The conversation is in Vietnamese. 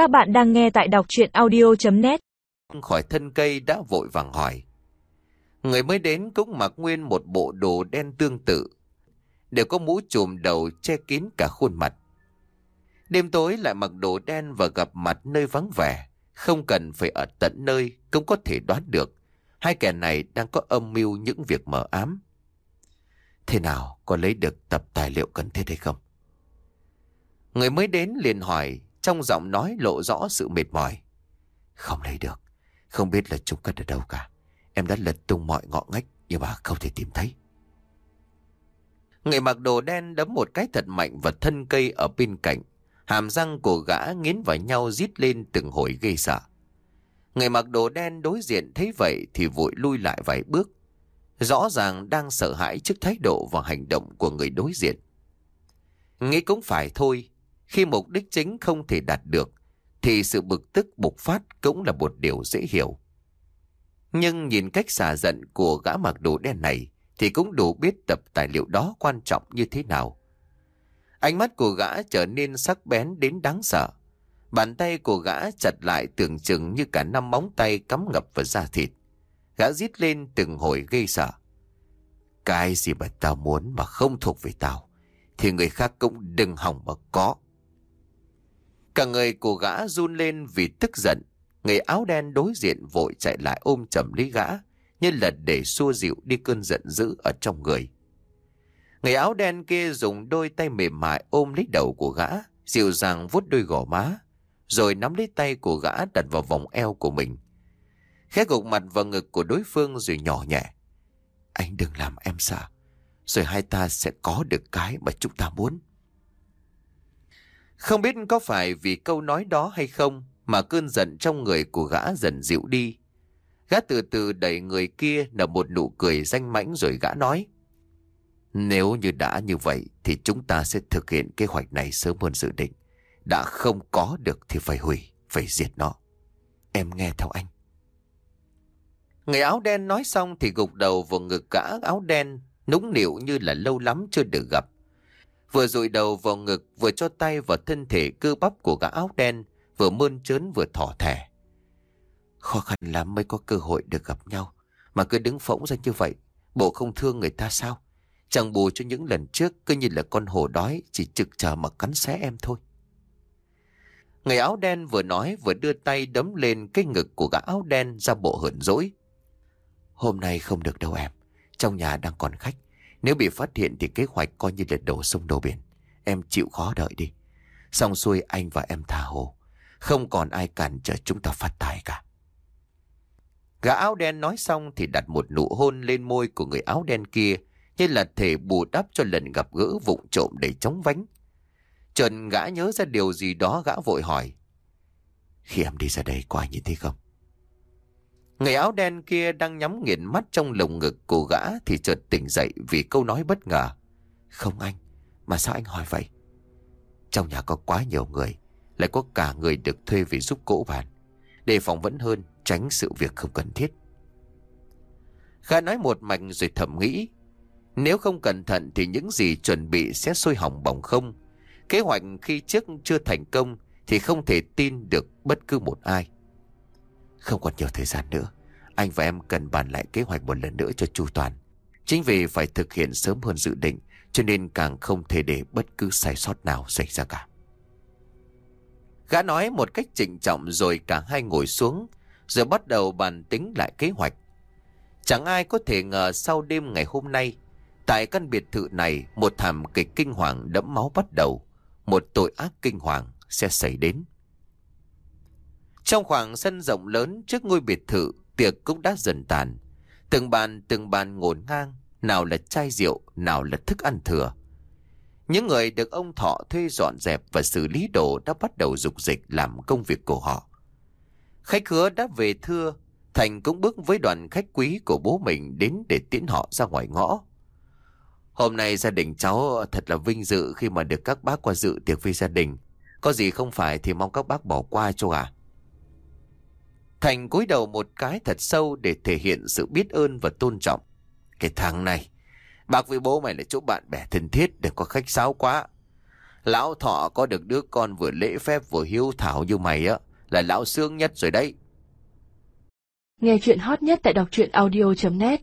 Các bạn đang nghe tại đọc chuyện audio.net Khỏi thân cây đã vội vàng hỏi. Người mới đến cũng mặc nguyên một bộ đồ đen tương tự. Đều có mũ trùm đầu che kín cả khuôn mặt. Đêm tối lại mặc đồ đen và gặp mặt nơi vắng vẻ. Không cần phải ở tận nơi cũng có thể đoán được. Hai kẻ này đang có âm mưu những việc mờ ám. Thế nào, có lấy được tập tài liệu cần thiết hay không? Người mới đến liền hỏi, trong giọng nói lộ rõ sự mệt mỏi. Không lấy được, không biết là chúng cất ở đâu cả. Em đã lật tung mọi ngõ ngách nhưng mà không thể tìm thấy. Người mặc đồ đen đấm một cái thật mạnh vào thân cây ở bên cạnh. Hàm răng của gã nghiến vào nhau rít lên từng hồi gây sợ. Người mặc đồ đen đối diện thấy vậy thì vội lui lại vài bước. Rõ ràng đang sợ hãi trước thái độ và hành động của người đối diện. Nghĩ cũng phải thôi, khi mục đích chính không thể đạt được, thì sự bực tức bộc phát cũng là một điều dễ hiểu. Nhưng nhìn cách xả giận của gã mặc đồ đen này, thì cũng đủ biết tập tài liệu đó quan trọng như thế nào. Ánh mắt của gã trở nên sắc bén đến đáng sợ. Bàn tay của gã chặt lại tưởng chừng như cả năm móng tay cắm ngập vào da thịt. Gã rít lên từng hồi gây sợ. Cái gì mà tao muốn mà không thuộc về tao, thì người khác cũng đừng hỏng mà có. Cả người của gã run lên vì tức giận. Người áo đen đối diện vội chạy lại ôm chầm lấy gã, như là để xua dịu đi cơn giận dữ ở trong người. Người áo đen kia dùng đôi tay mềm mại ôm lấy đầu của gã, dịu dàng vuốt đôi gò má, rồi nắm lấy tay của gã đặt vào vòng eo của mình. Khẽ gục mặt vào ngực của đối phương rồi nhỏ nhẹ. Anh đừng làm em sợ, rồi hai ta sẽ có được cái mà chúng ta muốn. Không biết có phải vì câu nói đó hay không mà cơn giận trong người của gã dần dịu đi. Gã từ từ đẩy người kia nở một nụ cười danh mãnh rồi gã nói. Nếu như đã như vậy thì chúng ta sẽ thực hiện kế hoạch này sớm hơn dự định. Đã không có được thì phải hủy, phải diệt nó. Em nghe theo anh. Người áo đen nói xong thì gục đầu vào ngực gã áo đen, nũng nịu như là lâu lắm chưa được gặp. Vừa rụi đầu vào ngực, vừa cho tay vào thân thể cơ bắp của gã áo đen, vừa mơn trớn vừa thỏ thẻ. Khó khăn lắm mới có cơ hội được gặp nhau, mà cứ đứng phỗng ra như vậy, bộ không thương người ta sao? Chẳng bù cho những lần trước cứ như là con hổ đói chỉ trực chờ mà cắn xé em thôi. Người áo đen vừa nói vừa đưa tay đấm lên cái ngực của gã áo đen ra bộ hờn dỗi. Hôm nay không được đâu em, trong nhà đang còn khách. Nếu bị phát hiện thì kế hoạch coi như là đổ sông đổ biển. Em chịu khó đợi đi. Xong xuôi anh và em tha hồ. Không còn ai cản trở chúng ta phát tài cả. Gã áo đen nói xong thì đặt một nụ hôn lên môi của người áo đen kia, như là thể bù đắp cho lần gặp gỡ vụng trộm để chóng vánh. Trần gã nhớ ra điều gì đó gã vội hỏi. Khi em đi ra đây có ai nhìn thấy không? Người áo đen kia đang nhắm nghiền mắt trong lồng ngực của gã thì chợt tỉnh dậy vì câu nói bất ngờ. Không anh, mà sao anh hỏi vậy? Trong nhà có quá nhiều người, lại có cả người được thuê vì giúp cỗ bàn. Đề phòng vẫn hơn, tránh sự việc không cần thiết. Kha nói một mạch rồi thầm nghĩ. Nếu không cẩn thận thì những gì chuẩn bị sẽ sôi hỏng bỏng không. Kế hoạch khi trước chưa thành công thì không thể tin được bất cứ một ai. Không còn nhiều thời gian nữa. Anh và em cần bàn lại kế hoạch một lần nữa cho chu toàn. Chính vì phải thực hiện sớm hơn dự định, cho nên càng không thể để bất cứ sai sót nào xảy ra cả. Gã nói một cách trịnh trọng rồi cả hai ngồi xuống, rồi bắt đầu bàn tính lại kế hoạch. Chẳng ai có thể ngờ sau đêm ngày hôm nay, tại căn biệt thự này, một thảm kịch kinh hoàng đẫm máu bắt đầu, một tội ác kinh hoàng sẽ xảy đến. Trong khoảng sân rộng lớn trước ngôi biệt thự, tiệc cũng đã dần tàn. Từng bàn từng bàn ngổn ngang, nào là chai rượu, nào là thức ăn thừa. Những người được ông Thọ thuê dọn dẹp và xử lý đồ đã bắt đầu dục dịch làm công việc của họ. Khách khứa đã về thưa, Thành cũng bước với đoàn khách quý của bố mình đến để tiễn họ ra ngoài ngõ. Hôm nay gia đình cháu thật là vinh dự khi mà được các bác qua dự tiệc với gia đình. Có gì không phải thì mong các bác bỏ qua cho à. Thành cúi đầu một cái thật sâu để thể hiện sự biết ơn và tôn trọng. Cái thằng này, bác với bố mày là chỗ bạn bè thân thiết, đừng có khách sáo quá. Lão thọ có được đứa con vừa lễ phép vừa hiếu thảo như mày á, là lão sướng nhất rồi đấy. Nghe chuyện hot nhất tại đọc truyện audio.net